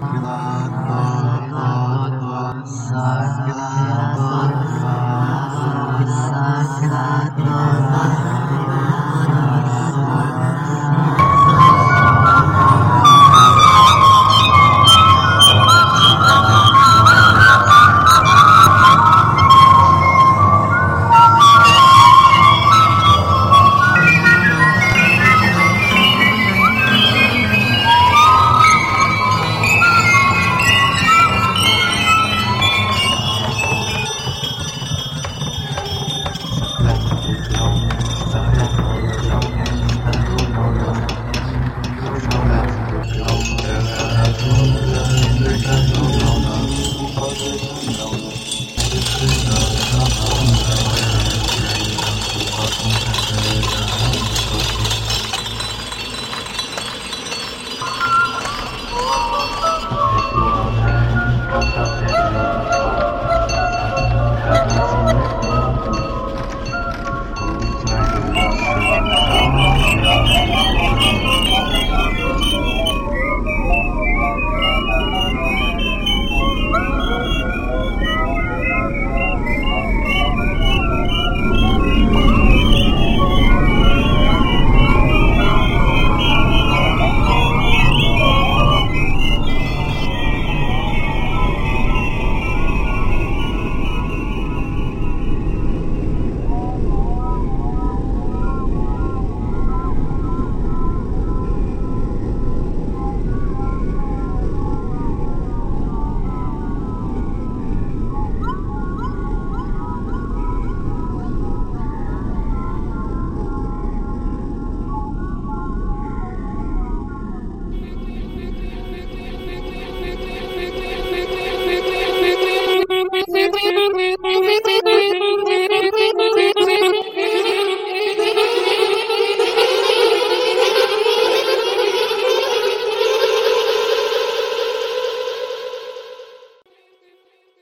Lock, lock.